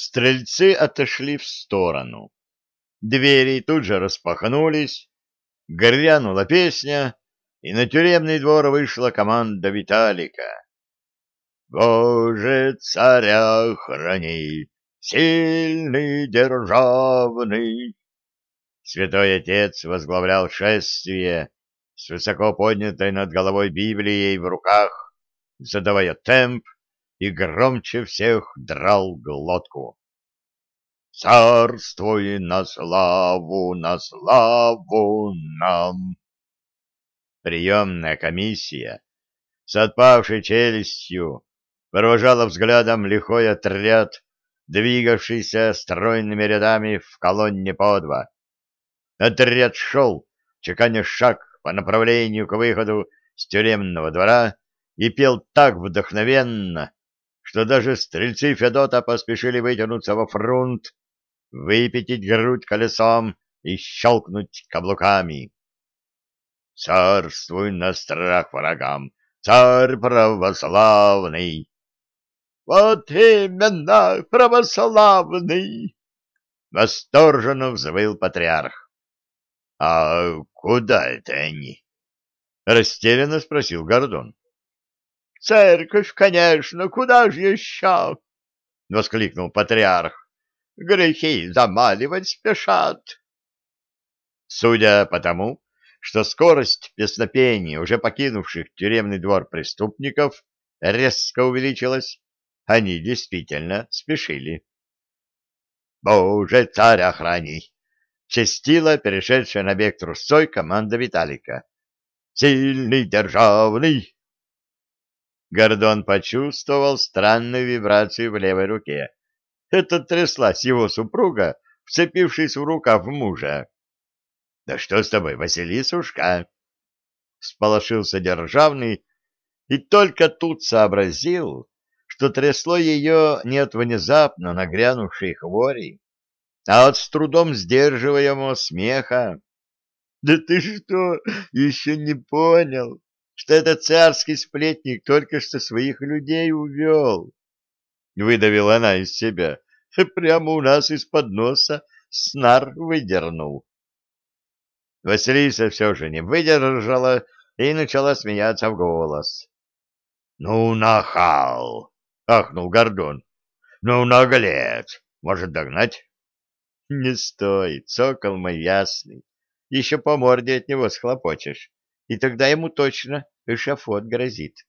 Стрельцы отошли в сторону. Двери тут же распахнулись, грянула песня, и на тюремный двор вышла команда Виталика. «Боже, царя храни, сильный, державный!» Святой Отец возглавлял шествие с высоко поднятой над головой Библией в руках, задавая темп и громче всех драл глотку. «Царствуй на славу, на славу нам!» Приемная комиссия с отпавшей челюстью провожала взглядом лихой отряд, двигавшийся стройными рядами в колонне по два. Отряд шел, чеканя шаг по направлению к выходу с тюремного двора и пел так вдохновенно, что даже стрельцы Федота поспешили вытянуться во фронт, выпятить грудь колесом и щелкнуть каблуками. «Царствуй на страх врагам, царь православный!» «Вот именно, православный!» Восторженно взвыл патриарх. — А куда это они? — растерянно спросил Гордон. — Церковь, конечно, куда же еще? — воскликнул патриарх. — Грехи замаливать спешат. Судя по тому, что скорость песнопения уже покинувших тюремный двор преступников резко увеличилась, они действительно спешили. — Боже, царь охрани! чистила перешедшая на бег трусцой команда Виталика. «Сильный, державный!» Гордон почувствовал странную вибрацию в левой руке. Это тряслась его супруга, вцепившись в рукав мужа. «Да что с тобой, Василисушка?» Сполошился державный и только тут сообразил, что трясло ее не от внезапно нагрянувшей хвори, а от с трудом сдерживаемого смеха. — Да ты что, еще не понял, что этот царский сплетник только что своих людей увел? Выдавила она из себя. Прямо у нас из-под носа снар выдернул. Василиса все же не выдержала и начала смеяться в голос. — Ну, нахал! — ахнул Гордон. — Ну, наглец! Может, догнать? Не стой, цокол мой ясный. Еще по морде от него схлопочешь, и тогда ему точно эшафот грозит.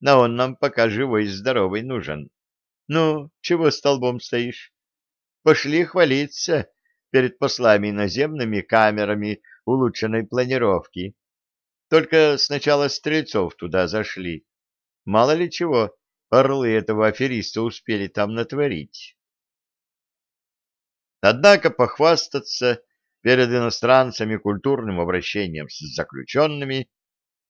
Но он нам пока живой и здоровый нужен. Ну, чего столбом стоишь? Пошли хвалиться перед послами наземными камерами улучшенной планировки. Только сначала стрельцов туда зашли. Мало ли чего орлы этого афериста успели там натворить. Однако похвастаться перед иностранцами культурным обращением с заключенными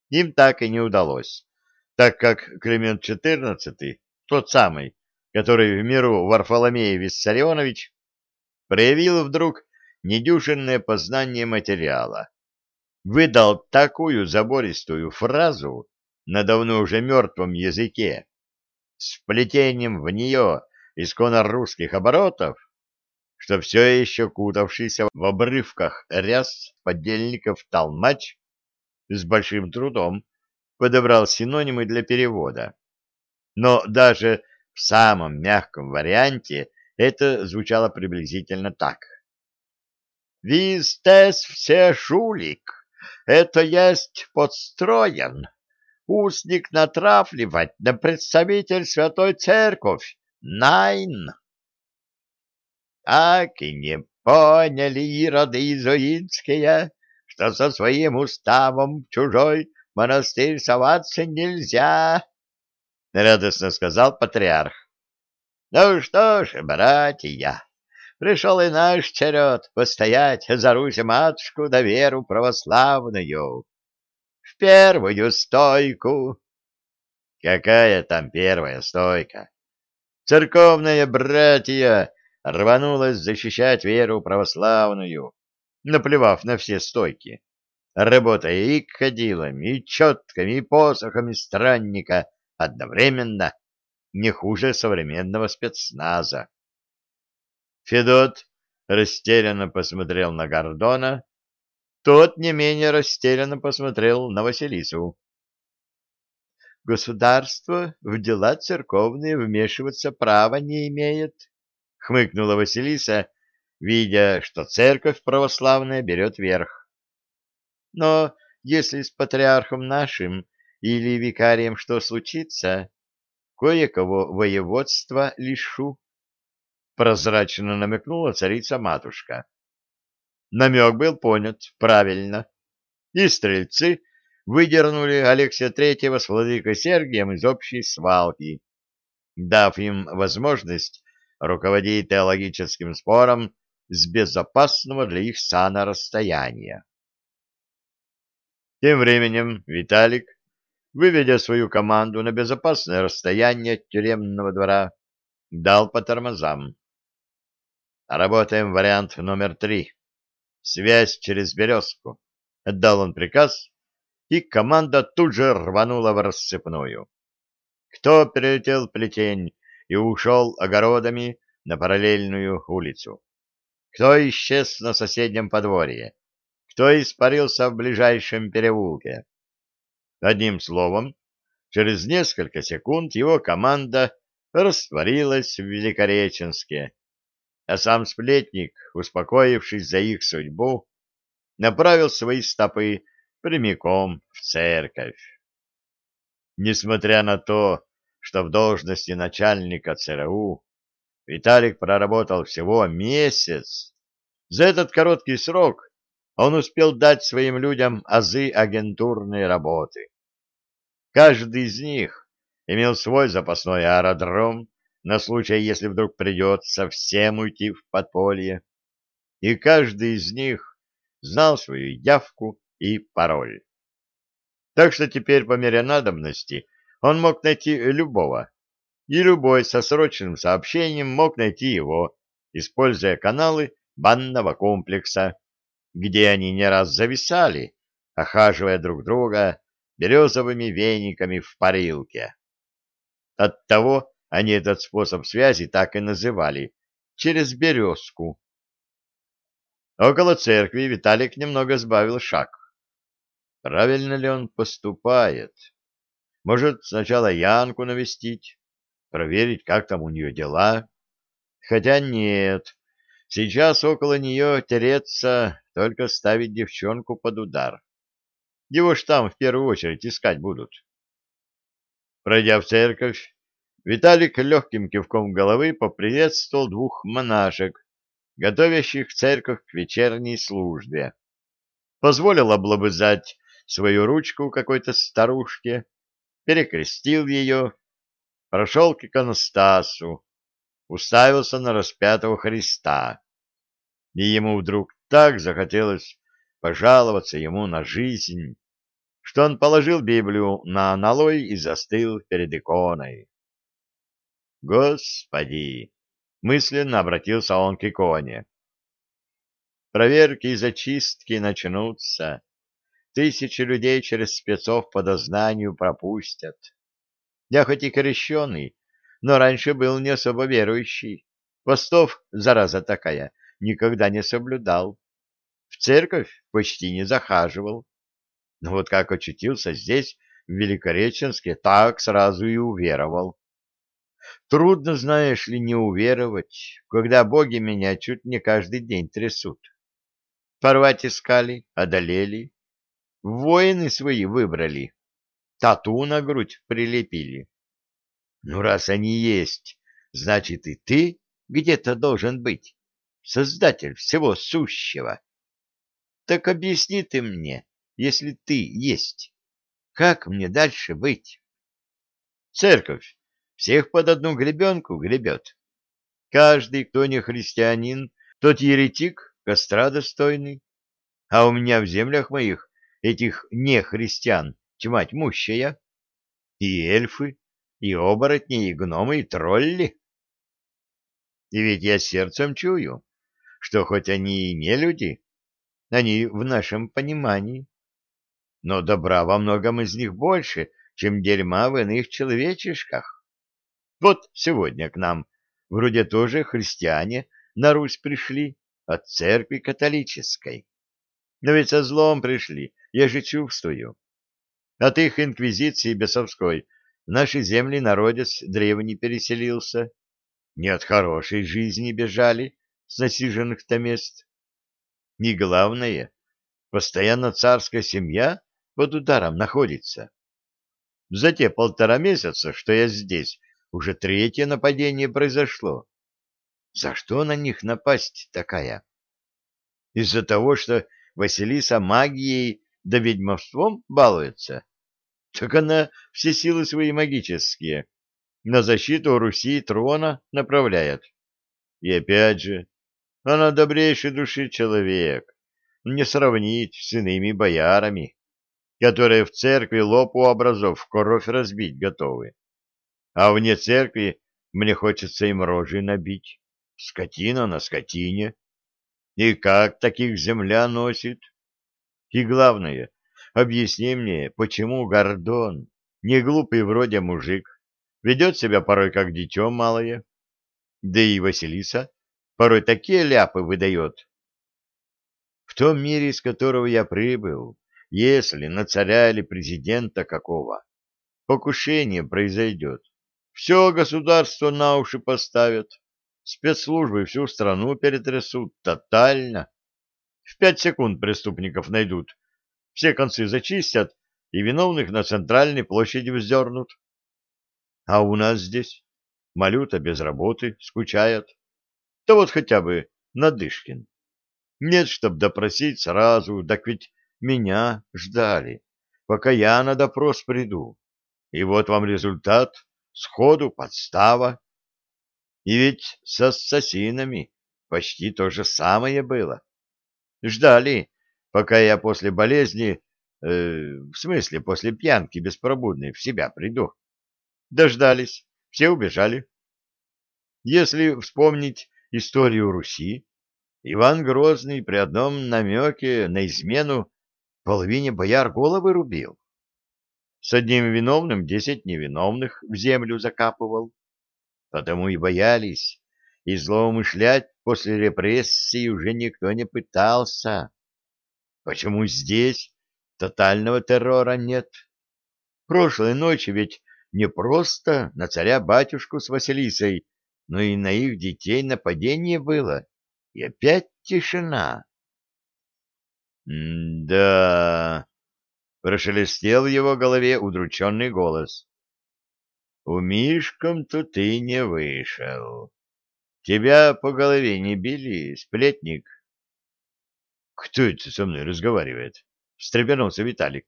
им так и не удалось, так как Климент XIV, тот самый, который в миру Варфоломей Виссарионович, проявил вдруг недюжинное познание материала, выдал такую забористую фразу на давно уже мертвом языке, с вплетением в нее исконно русских оборотов, что все еще кутавшийся в обрывках ряс подельников толмач с большим трудом подобрал синонимы для перевода. Но даже в самом мягком варианте это звучало приблизительно так. «Вистес все жулик, это есть подстроен. Устник натравливать на представитель Святой Церковь. Найн!» Так и не поняли ироды изуитские, что со своим уставом в чужой монастырь соваться нельзя, — радостно сказал патриарх. — Ну что ж, братья, пришел и наш черед постоять за Русь-матушку да веру православную. В первую стойку. Какая там первая стойка? Церковные братья рванулась защищать веру православную, наплевав на все стойки, работая и кадилами, и четками, и посохами странника одновременно, не хуже современного спецназа. Федот растерянно посмотрел на Гордона, тот не менее растерянно посмотрел на Василису. «Государство в дела церковные вмешиваться права не имеет», — хмыкнула Василиса, видя, что церковь православная берет верх. «Но если с патриархом нашим или викарием что случится, кое-кого воеводства лишу. Прозрачно намекнула царица-матушка. Намек был понят правильно, и стрельцы выдернули Алексия Третьего с владыкой Сергием из общей свалки, дав им возможность руководить теологическим спором с безопасного для их сана расстояния. Тем временем Виталик, выведя свою команду на безопасное расстояние от тюремного двора, дал по тормозам. Работаем вариант номер три. Связь через березку. Отдал он приказ, и команда тут же рванула в рассыпную. Кто перелетел плетень и ушел огородами на параллельную улицу? Кто исчез на соседнем подворье? Кто испарился в ближайшем переулке? Одним словом, через несколько секунд его команда растворилась в Великореченске а сам сплетник, успокоившись за их судьбу, направил свои стопы прямиком в церковь. Несмотря на то, что в должности начальника ЦРУ Виталик проработал всего месяц, за этот короткий срок он успел дать своим людям азы агентурной работы. Каждый из них имел свой запасной аэродром, на случай, если вдруг придется совсем уйти в подполье. И каждый из них знал свою явку и пароль. Так что теперь по мере надобности он мог найти любого, и любой со срочным сообщением мог найти его, используя каналы банного комплекса, где они не раз зависали, охаживая друг друга березовыми вениками в парилке. Оттого они этот способ связи так и называли — через березку. Около церкви Виталик немного сбавил шаг. Правильно ли он поступает? Может, сначала Янку навестить, проверить, как там у нее дела? Хотя нет, сейчас около нее тереться, только ставить девчонку под удар. Его ж там в первую очередь искать будут. Пройдя в церковь, Виталик легким кивком головы поприветствовал двух монашек, готовящих церковь к вечерней службе. Позволил облобызать свою ручку какой-то старушке, перекрестил ее, прошел к иконостасу, уставился на распятого Христа. И ему вдруг так захотелось пожаловаться ему на жизнь, что он положил Библию на аналой и застыл перед иконой. Господи! Мысленно обратился он к иконе. Проверки и зачистки начнутся. Тысячи людей через спецов по дознанию пропустят. Я хоть и крещеный, но раньше был не особо верующий. Постов, зараза такая, никогда не соблюдал. В церковь почти не захаживал. Но вот как очутился здесь, в Великореченске, так сразу и уверовал. Трудно, знаешь ли, не уверовать, когда боги меня чуть не каждый день трясут. Порвать искали, одолели, воины свои выбрали, тату на грудь прилепили. Ну, раз они есть, значит и ты где-то должен быть, создатель всего сущего. Так объясни ты мне, если ты есть, как мне дальше быть? Церковь всех под одну гребенку гребет. Каждый, кто не христианин, тот еретик, костра достойный. А у меня в землях моих этих нехристиан тьма тьмущая. И эльфы, и оборотни, и гномы, и тролли. И ведь я сердцем чую, что хоть они и не люди, они в нашем понимании. Но добра во многом из них больше, чем дерьма в иных человечишках. Вот сегодня к нам вроде тоже христиане на Русь пришли от церкви католической. Но ведь со злом пришли, я же чувствую. От их инквизиции бесовской в наши земли народец древний переселился. Не от хорошей жизни бежали с насиженных-то мест. И главное, постоянно царская семья под ударом находится. За те полтора месяца, что я здесь, уже третье нападение произошло. За что на них напасть такая? Из-за того, что Василиса магией да ведьмовством балуется? Так она все силы свои магические на защиту Руси и трона направляет. И опять же, она добрейшей души человек, не сравнить с иными боярами, которые в церкви лоб у образов в кровь разбить готовы. А вне церкви мне хочется им рожи набить. Скотина на скотине. И как таких земля носит? И главное, объясни мне, почему Гордон, не глупый вроде мужик, ведет себя порой как дитё малое? Да и Василиса порой такие ляпы выдает. В том мире, из которого я прибыл, если на царя или президента какого покушение произойдет, все государство на уши поставят, спецслужбы всю страну перетрясут тотально. В пять секунд преступников найдут, все концы зачистят и виновных на центральной площади вздернут. А у нас здесь малюта без работы, скучает. Да вот хотя бы Надышкин. Нет, чтоб допросить сразу, так ведь меня ждали, пока я на допрос приду. И вот вам результат, сходу подстава. И ведь с ассасинами почти то же самое было. Ждали, пока я после болезни, э, в смысле после пьянки беспробудной, в себя приду. Дождались, все убежали. Если вспомнить историю Руси, Иван Грозный при одном намеке на измену половине бояр головы рубил. С одним виновным десять невиновных в землю закапывал. Потому и боялись, и злоумышлять после репрессий уже никто не пытался. Почему здесь тотального террора нет? Прошлой ночью ведь не просто на царя-батюшку с Василисой, но и на их детей нападение было. И опять тишина. «Да...» — прошелестел в его голове удрученный голос. «У Мишком-то ты не вышел. Тебя по голове не били, сплетник?» «Кто это со мной разговаривает?» — встрепенулся Виталик.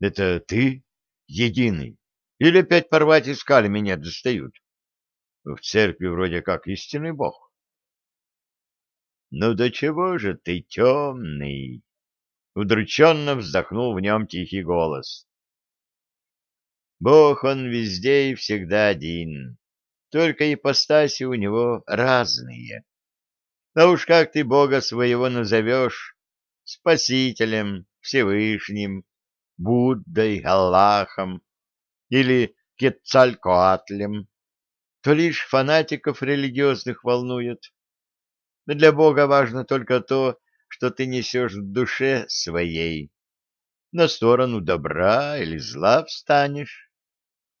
«Это ты, единый? Или опять порвать искали меня достают?» «В церкви вроде как истинный бог». «Ну до чего же ты темный?» Удрученно вздохнул в нем тихий голос. «Бог он везде и всегда один, только ипостаси у него разные. А уж как ты Бога своего назовешь, Спасителем, Всевышним, Буддой, Аллахом или Кетцалькоатлем, то лишь фанатиков религиозных волнует для Бога важно только то, что ты несешь в душе своей. На сторону добра или зла встанешь.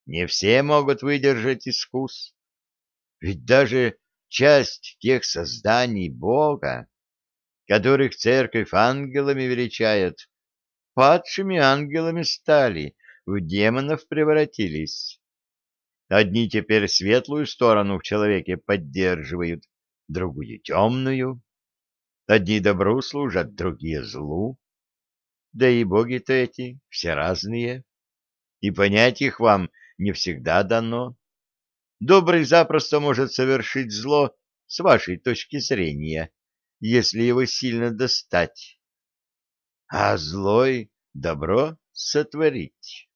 Не все могут выдержать искус. Ведь даже часть тех созданий Бога, которых церковь ангелами величает, падшими ангелами стали, в демонов превратились. Одни теперь светлую сторону в человеке поддерживают, другую темную. Одни добру служат, другие злу. Да и боги-то эти все разные, и понять их вам не всегда дано. Добрый запросто может совершить зло с вашей точки зрения, если его сильно достать, а злой добро сотворить.